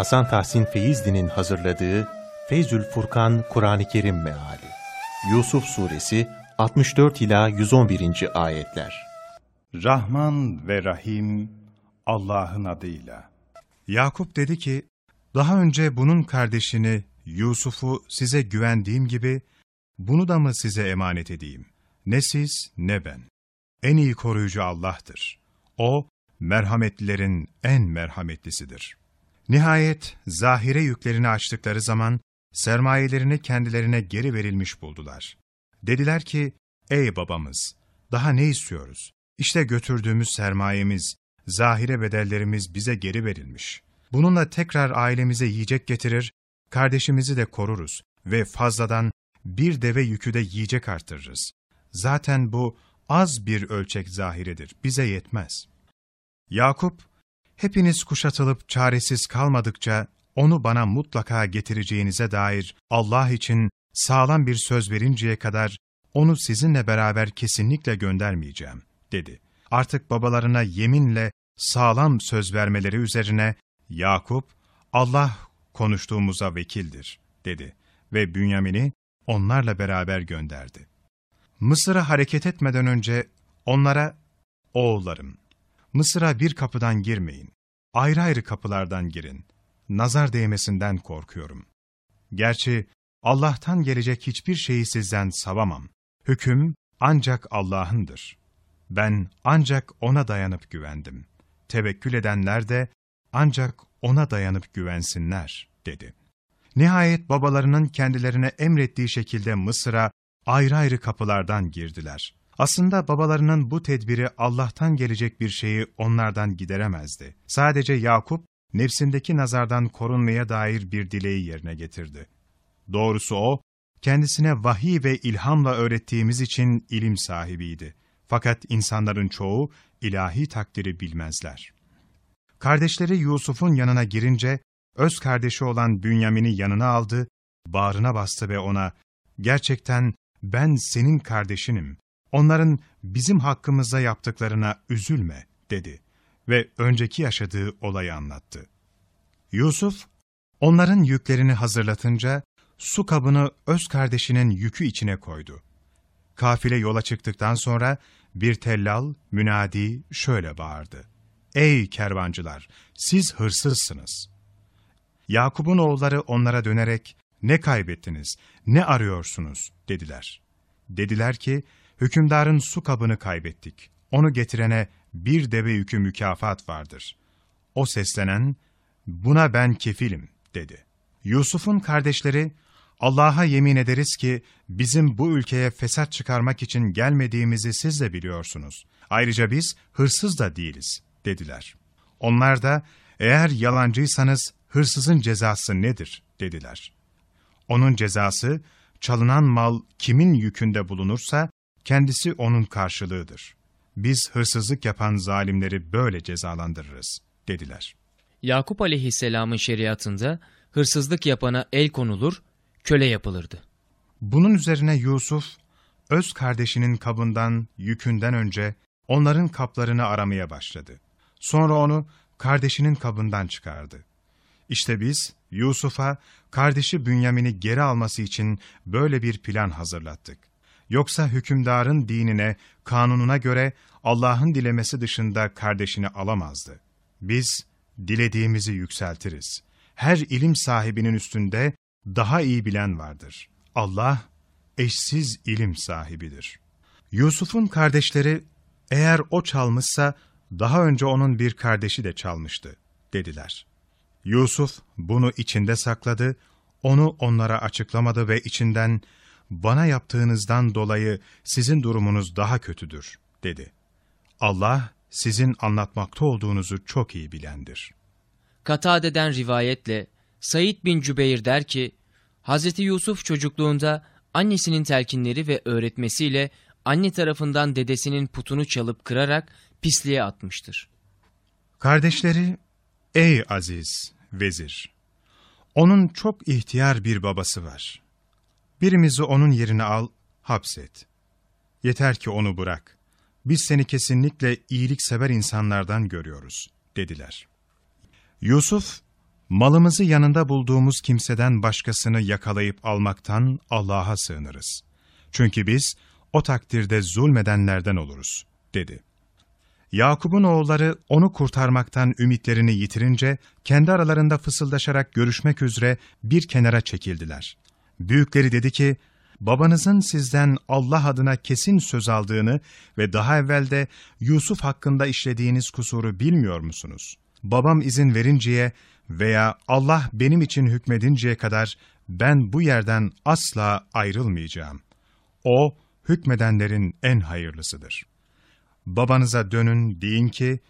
Hasan Tahsin Feyzli'nin hazırladığı Feyzül Furkan Kur'an-ı Kerim Meali Yusuf Suresi 64 ila 111. ayetler. Rahman ve Rahim Allah'ın adıyla. Yakup dedi ki, daha önce bunun kardeşini Yusuf'u size güvendiğim gibi bunu da mı size emanet edeyim? Ne siz ne ben. En iyi koruyucu Allah'tır. O, merhametlilerin en merhametlisidir. Nihayet zahire yüklerini açtıkları zaman sermayelerini kendilerine geri verilmiş buldular. Dediler ki, ey babamız, daha ne istiyoruz? İşte götürdüğümüz sermayemiz, zahire bedellerimiz bize geri verilmiş. Bununla tekrar ailemize yiyecek getirir, kardeşimizi de koruruz ve fazladan bir deve yükü de yiyecek arttırırız. Zaten bu az bir ölçek zahiredir, bize yetmez. Yakup, hepiniz kuşatılıp çaresiz kalmadıkça onu bana mutlaka getireceğinize dair Allah için sağlam bir söz verinceye kadar onu sizinle beraber kesinlikle göndermeyeceğim, dedi. Artık babalarına yeminle sağlam söz vermeleri üzerine Yakup, Allah konuştuğumuza vekildir, dedi ve Bünyamin'i onlarla beraber gönderdi. Mısır'a hareket etmeden önce onlara, oğullarım, Mısır'a bir kapıdan girmeyin, ayrı ayrı kapılardan girin, nazar değmesinden korkuyorum. Gerçi Allah'tan gelecek hiçbir şeyi sizden savamam. Hüküm ancak Allah'ındır. Ben ancak O'na dayanıp güvendim. Tevekkül edenler de ancak O'na dayanıp güvensinler, dedi. Nihayet babalarının kendilerine emrettiği şekilde Mısır'a ayrı ayrı kapılardan girdiler. Aslında babalarının bu tedbiri Allah'tan gelecek bir şeyi onlardan gideremezdi. Sadece Yakup, nefsindeki nazardan korunmaya dair bir dileği yerine getirdi. Doğrusu o, kendisine vahiy ve ilhamla öğrettiğimiz için ilim sahibiydi. Fakat insanların çoğu ilahi takdiri bilmezler. Kardeşleri Yusuf'un yanına girince, öz kardeşi olan Bünyamin'i yanına aldı, bağrına bastı ve ona, ''Gerçekten ben senin kardeşinim, onların bizim hakkımızda yaptıklarına üzülme.'' dedi ve önceki yaşadığı olayı anlattı. Yusuf, onların yüklerini hazırlatınca, su kabını öz kardeşinin yükü içine koydu. Kafile yola çıktıktan sonra bir tellal, münadi şöyle bağırdı. Ey kervancılar! Siz hırsızsınız. Yakup'un oğulları onlara dönerek, ne kaybettiniz, ne arıyorsunuz dediler. Dediler ki, hükümdarın su kabını kaybettik. Onu getirene bir deve yükü mükafat vardır. O seslenen, buna ben kefilim dedi. Yusuf'un kardeşleri, Allah'a yemin ederiz ki bizim bu ülkeye fesat çıkarmak için gelmediğimizi siz de biliyorsunuz. Ayrıca biz hırsız da değiliz dediler. Onlar da eğer yalancıysanız hırsızın cezası nedir dediler. Onun cezası çalınan mal kimin yükünde bulunursa kendisi onun karşılığıdır. Biz hırsızlık yapan zalimleri böyle cezalandırırız dediler. Yakup aleyhisselamın şeriatında hırsızlık yapana el konulur, köle yapılırdı. Bunun üzerine Yusuf, öz kardeşinin kabından, yükünden önce onların kaplarını aramaya başladı. Sonra onu kardeşinin kabından çıkardı. İşte biz Yusuf'a kardeşi Bünyamin'i geri alması için böyle bir plan hazırlattık. Yoksa hükümdarın dinine, kanununa göre Allah'ın dilemesi dışında kardeşini alamazdı. Biz dilediğimizi yükseltiriz. Her ilim sahibinin üstünde daha iyi bilen vardır. Allah eşsiz ilim sahibidir. Yusuf'un kardeşleri eğer o çalmışsa daha önce onun bir kardeşi de çalmıştı dediler. Yusuf bunu içinde sakladı, onu onlara açıklamadı ve içinden bana yaptığınızdan dolayı sizin durumunuz daha kötüdür dedi. Allah sizin anlatmakta olduğunuzu çok iyi bilendir. Katade'den rivayetle Said bin Cübeyr der ki, Hz. Yusuf çocukluğunda annesinin telkinleri ve öğretmesiyle anne tarafından dedesinin putunu çalıp kırarak pisliğe atmıştır. Kardeşleri, ey aziz vezir, onun çok ihtiyar bir babası var. Birimizi onun yerine al, hapset. Yeter ki onu bırak. Biz seni kesinlikle iyilik sever insanlardan görüyoruz, dediler. Yusuf, malımızı yanında bulduğumuz kimseden başkasını yakalayıp almaktan Allah'a sığınırız. Çünkü biz o takdirde zulmedenlerden oluruz, dedi. Yakup'un oğulları onu kurtarmaktan ümitlerini yitirince, kendi aralarında fısıldaşarak görüşmek üzere bir kenara çekildiler. Büyükleri dedi ki, babanızın sizden Allah adına kesin söz aldığını ve daha evvel de Yusuf hakkında işlediğiniz kusuru bilmiyor musunuz? Babam izin verinceye veya Allah benim için hükmedinceye kadar ben bu yerden asla ayrılmayacağım. O, hükmedenlerin en hayırlısıdır. Babanıza dönün deyin ki,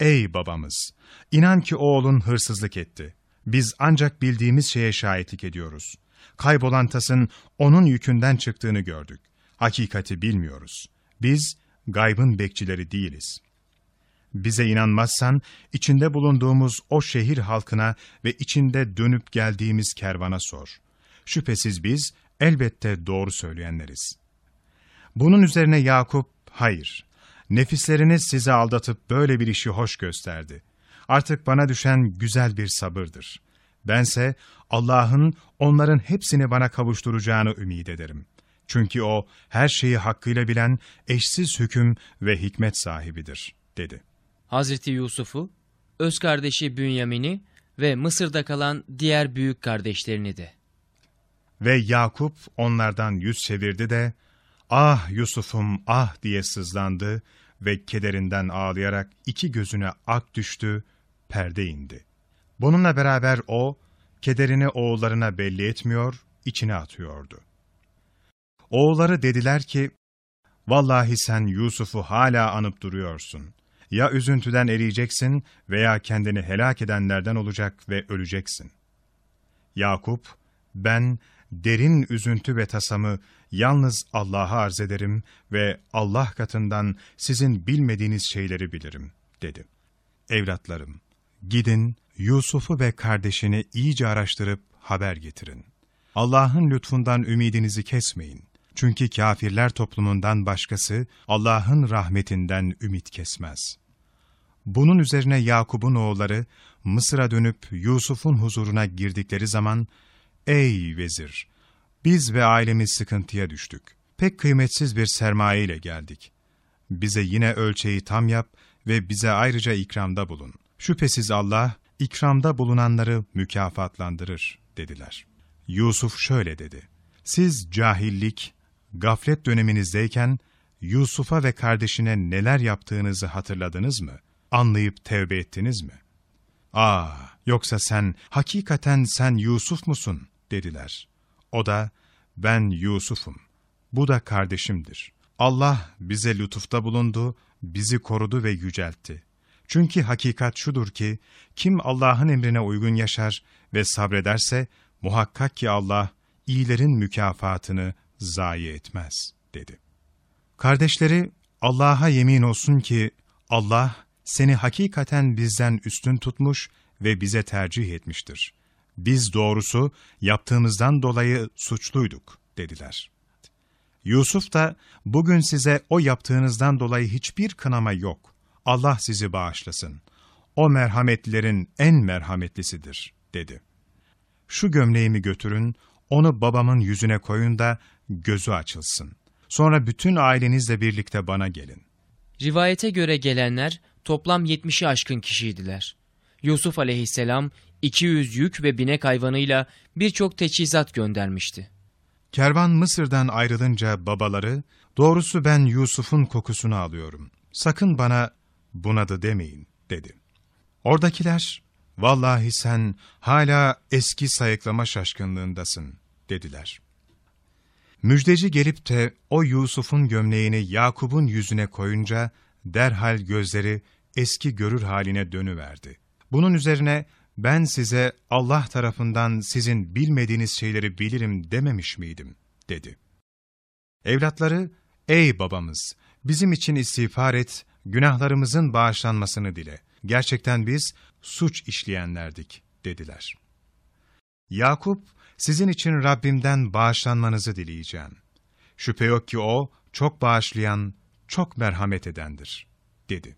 Ey babamız! inan ki oğlun hırsızlık etti. Biz ancak bildiğimiz şeye şahitlik ediyoruz. Kaybolan tasın onun yükünden çıktığını gördük. Hakikati bilmiyoruz. Biz gaybın bekçileri değiliz. Bize inanmazsan, içinde bulunduğumuz o şehir halkına ve içinde dönüp geldiğimiz kervana sor. Şüphesiz biz elbette doğru söyleyenleriz. Bunun üzerine Yakup, hayır, nefisleriniz sizi aldatıp böyle bir işi hoş gösterdi. Artık bana düşen güzel bir sabırdır. Bense Allah'ın onların hepsini bana kavuşturacağını ümit ederim. Çünkü O her şeyi hakkıyla bilen eşsiz hüküm ve hikmet sahibidir, dedi. Hazreti Yusuf'u, öz kardeşi Bünyamin'i ve Mısır'da kalan diğer büyük kardeşlerini de. Ve Yakup onlardan yüz çevirdi de, ah Yusuf'um ah diye sızlandı ve kederinden ağlayarak iki gözüne ak düştü, perde indi. Bununla beraber o, kederini oğullarına belli etmiyor, içine atıyordu. Oğulları dediler ki, Vallahi sen Yusuf'u hala anıp duruyorsun. Ya üzüntüden eriyeceksin veya kendini helak edenlerden olacak ve öleceksin. Yakup, ben derin üzüntü ve tasamı yalnız Allah'a arz ederim ve Allah katından sizin bilmediğiniz şeyleri bilirim, dedi. Evlatlarım, gidin Yusuf'u ve kardeşini iyice araştırıp haber getirin. Allah'ın lütfundan ümidinizi kesmeyin. Çünkü kafirler toplumundan başkası Allah'ın rahmetinden ümit kesmez. Bunun üzerine Yakup'un oğulları Mısır'a dönüp Yusuf'un huzuruna girdikleri zaman, ''Ey vezir, biz ve ailemiz sıkıntıya düştük. Pek kıymetsiz bir sermaye ile geldik. Bize yine ölçeği tam yap ve bize ayrıca ikramda bulun. Şüphesiz Allah, ikramda bulunanları mükafatlandırır.'' dediler. Yusuf şöyle dedi, ''Siz cahillik, gaflet döneminizdeyken Yusuf'a ve kardeşine neler yaptığınızı hatırladınız mı? Anlayıp tevbe ettiniz mi? Aa, yoksa sen, hakikaten sen Yusuf musun? dediler. O da, ben Yusuf'um. Bu da kardeşimdir. Allah bize lütufta bulundu, bizi korudu ve yüceltti. Çünkü hakikat şudur ki, kim Allah'ın emrine uygun yaşar ve sabrederse, muhakkak ki Allah, iyilerin mükafatını zayi etmez, dedi. Kardeşleri, Allah'a yemin olsun ki, Allah, seni hakikaten bizden üstün tutmuş ve bize tercih etmiştir. Biz doğrusu yaptığımızdan dolayı suçluyduk, dediler. Yusuf da, bugün size o yaptığınızdan dolayı hiçbir kınama yok. Allah sizi bağışlasın. O merhametlilerin en merhametlisidir, dedi. Şu gömleğimi götürün, onu babamın yüzüne koyun da gözü açılsın. Sonra bütün ailenizle birlikte bana gelin. Rivayete göre gelenler toplam 70'i aşkın kişiydiler. Yusuf aleyhisselam 200 yük ve binek hayvanıyla birçok teçhizat göndermişti. Kervan Mısır'dan ayrılınca babaları, doğrusu ben Yusuf'un kokusunu alıyorum. Sakın bana bunadı demeyin, dedi. Oradakiler, vallahi sen hala eski sayıklama şaşkınlığındasın, dediler. Müjdeci gelip de o Yusuf'un gömleğini Yakup'un yüzüne koyunca, derhal gözleri eski görür haline dönüverdi. Bunun üzerine ben size Allah tarafından sizin bilmediğiniz şeyleri bilirim dememiş miydim, dedi. Evlatları, ey babamız, bizim için istiğfar et, günahlarımızın bağışlanmasını dile. Gerçekten biz suç işleyenlerdik, dediler. Yakup, sizin için Rabbimden bağışlanmanızı dileyeceğim. Şüphe yok ki O, çok bağışlayan, çok merhamet edendir, dedi.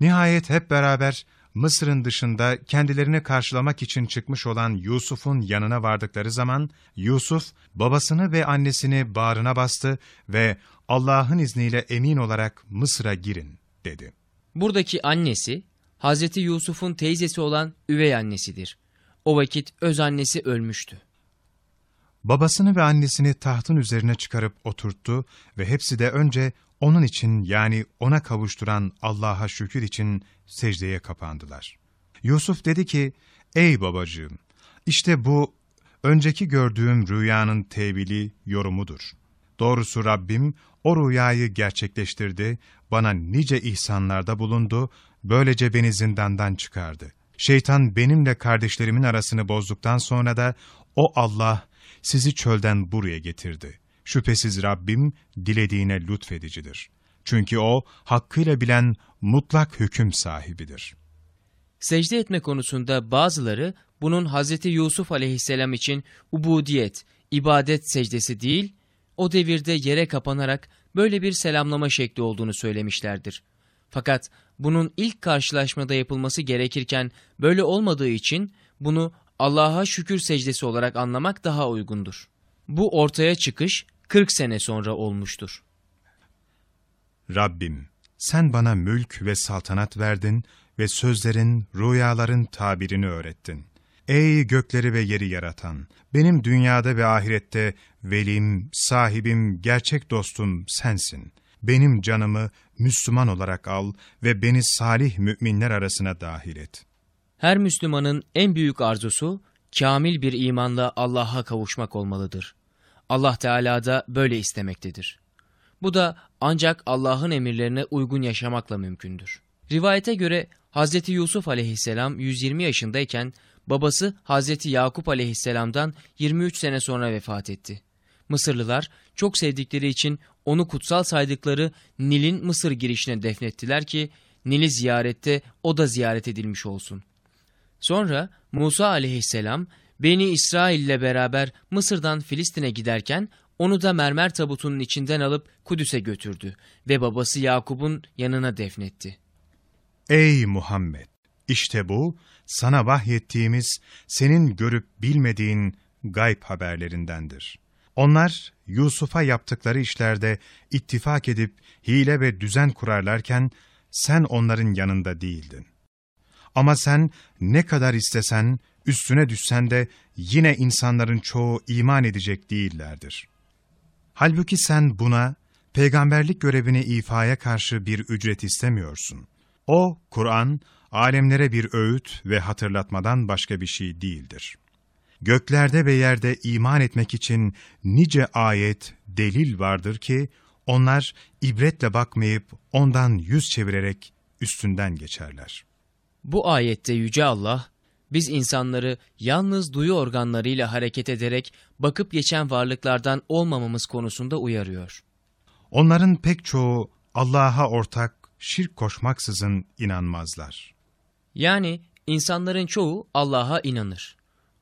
Nihayet hep beraber Mısır'ın dışında kendilerini karşılamak için çıkmış olan Yusuf'un yanına vardıkları zaman, Yusuf babasını ve annesini bağrına bastı ve Allah'ın izniyle emin olarak Mısır'a girin dedi. Buradaki annesi, Hazreti Yusuf'un teyzesi olan üvey annesidir. O vakit öz annesi ölmüştü. Babasını ve annesini tahtın üzerine çıkarıp oturttu ve hepsi de önce onun için yani ona kavuşturan Allah'a şükür için secdeye kapandılar. Yusuf dedi ki, ''Ey babacığım, işte bu önceki gördüğüm rüyanın tevili, yorumudur. Doğrusu Rabbim o rüyayı gerçekleştirdi, bana nice ihsanlarda bulundu, böylece beni zindandan çıkardı. Şeytan benimle kardeşlerimin arasını bozduktan sonra da o Allah sizi çölden buraya getirdi. Şüphesiz Rabbim dilediğine lütfedicidir. Çünkü O hakkıyla bilen mutlak hüküm sahibidir. Secde etme konusunda bazıları bunun Hazreti Yusuf aleyhisselam için ubudiyet, ibadet secdesi değil, o devirde yere kapanarak böyle bir selamlama şekli olduğunu söylemişlerdir. Fakat bunun ilk karşılaşmada yapılması gerekirken böyle olmadığı için bunu Allah'a şükür secdesi olarak anlamak daha uygundur. Bu ortaya çıkış 40 sene sonra olmuştur. Rabbim, sen bana mülk ve saltanat verdin ve sözlerin, rüyaların tabirini öğrettin. Ey gökleri ve yeri yaratan, benim dünyada ve ahirette velim, sahibim, gerçek dostum sensin. Benim canımı Müslüman olarak al ve beni salih müminler arasına dahil et. Her Müslümanın en büyük arzusu, kamil bir imanla Allah'a kavuşmak olmalıdır. Allah Teala da böyle istemektedir. Bu da ancak Allah'ın emirlerine uygun yaşamakla mümkündür. Rivayete göre Hz. Yusuf aleyhisselam 120 yaşındayken babası Hz. Yakup aleyhisselamdan 23 sene sonra vefat etti. Mısırlılar çok sevdikleri için onu kutsal saydıkları Nil'in Mısır girişine defnettiler ki Nil'i ziyarette o da ziyaret edilmiş olsun. Sonra Musa aleyhisselam Beni İsrail ile beraber Mısır'dan Filistin'e giderken onu da mermer tabutunun içinden alıp Kudüs'e götürdü ve babası Yakup'un yanına defnetti. Ey Muhammed! İşte bu, sana vahyettiğimiz, senin görüp bilmediğin gayb haberlerindendir. Onlar, Yusuf'a yaptıkları işlerde ittifak edip hile ve düzen kurarlarken, sen onların yanında değildin. Ama sen ne kadar istesen, üstüne düşsen de yine insanların çoğu iman edecek değillerdir. Halbuki sen buna, peygamberlik görevini ifaya karşı bir ücret istemiyorsun. O, Kur'an, alemlere bir öğüt ve hatırlatmadan başka bir şey değildir. Göklerde ve yerde iman etmek için nice ayet, delil vardır ki, onlar ibretle bakmayıp ondan yüz çevirerek üstünden geçerler. Bu ayette Yüce Allah, biz insanları yalnız duyu organlarıyla hareket ederek bakıp geçen varlıklardan olmamamız konusunda uyarıyor. Onların pek çoğu Allah'a ortak, şirk koşmaksızın inanmazlar. Yani insanların çoğu Allah'a inanır.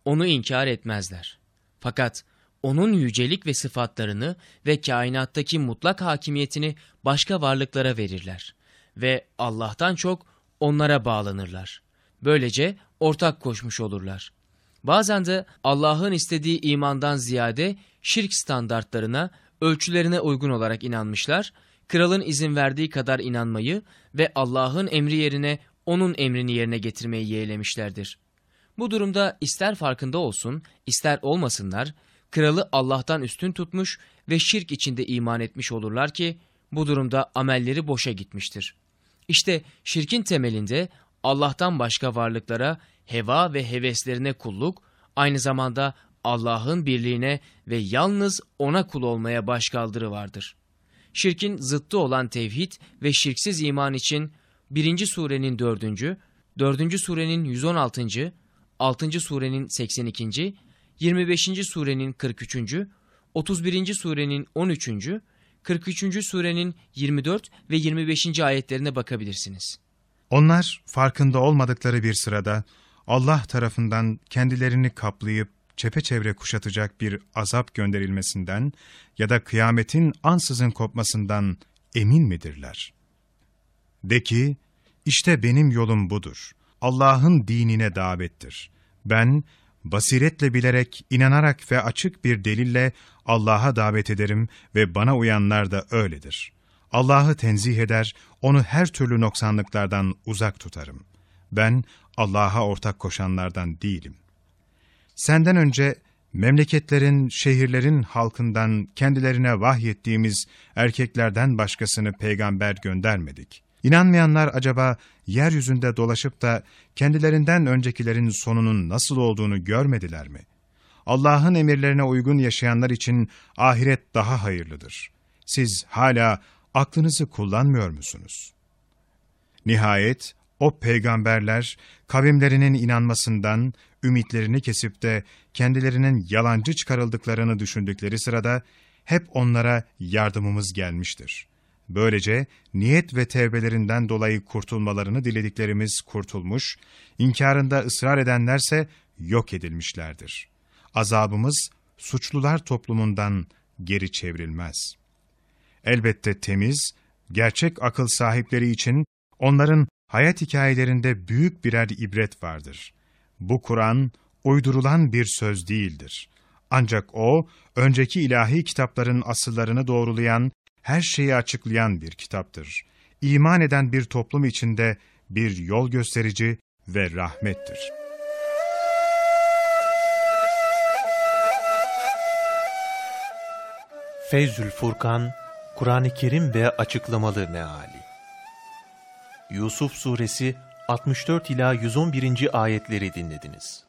Onu inkar etmezler. Fakat onun yücelik ve sıfatlarını ve kainattaki mutlak hakimiyetini başka varlıklara verirler. Ve Allah'tan çok onlara bağlanırlar. Böylece ortak koşmuş olurlar. Bazen de Allah'ın istediği imandan ziyade şirk standartlarına, ölçülerine uygun olarak inanmışlar, kralın izin verdiği kadar inanmayı ve Allah'ın emri yerine onun emrini yerine getirmeyi yeğlemişlerdir. Bu durumda ister farkında olsun, ister olmasınlar, kralı Allah'tan üstün tutmuş ve şirk içinde iman etmiş olurlar ki, bu durumda amelleri boşa gitmiştir. İşte şirkin temelinde Allah'tan başka varlıklara heva ve heveslerine kulluk, aynı zamanda Allah'ın birliğine ve yalnız O'na kul olmaya başkaldırı vardır. Şirkin zıttı olan tevhid ve şirksiz iman için 1. surenin 4. 4. surenin 116. 6. surenin 82. 25. surenin 43. 31. surenin 13. 43. surenin 24 ve 25. ayetlerine bakabilirsiniz. Onlar farkında olmadıkları bir sırada Allah tarafından kendilerini kaplayıp çepeçevre kuşatacak bir azap gönderilmesinden ya da kıyametin ansızın kopmasından emin midirler? De ki, işte benim yolum budur. Allah'ın dinine davettir. Ben, basiretle bilerek, inanarak ve açık bir delille Allah'a davet ederim ve bana uyanlar da öyledir. Allah'ı tenzih eder, onu her türlü noksanlıklardan uzak tutarım. Ben, Allah'a ortak koşanlardan değilim. Senden önce memleketlerin, şehirlerin halkından kendilerine vahyettiğimiz erkeklerden başkasını peygamber göndermedik. İnanmayanlar acaba yeryüzünde dolaşıp da kendilerinden öncekilerin sonunun nasıl olduğunu görmediler mi? Allah'ın emirlerine uygun yaşayanlar için ahiret daha hayırlıdır. Siz hala aklınızı kullanmıyor musunuz? Nihayet o peygamberler kavimlerinin inanmasından ümitlerini kesip de kendilerinin yalancı çıkarıldıklarını düşündükleri sırada hep onlara yardımımız gelmiştir. Böylece niyet ve tevbelerinden dolayı kurtulmalarını dilediklerimiz kurtulmuş, inkarında ısrar edenlerse yok edilmişlerdir. Azabımız suçlular toplumundan geri çevrilmez. Elbette temiz, gerçek akıl sahipleri için onların hayat hikayelerinde büyük birer ibret vardır. Bu Kur'an uydurulan bir söz değildir. Ancak o, önceki ilahi kitapların asıllarını doğrulayan, her şeyi açıklayan bir kitaptır. İman eden bir toplum içinde bir yol gösterici ve rahmettir. Feyzül Furkan, Kur'an-ı Kerim ve Açıklamalı Meali Yusuf Suresi 64 ila 111. ayetleri dinlediniz.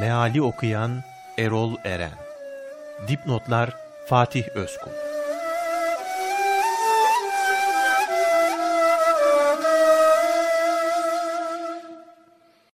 Meali okuyan Erol Eren. Dipnotlar Fatih Özkul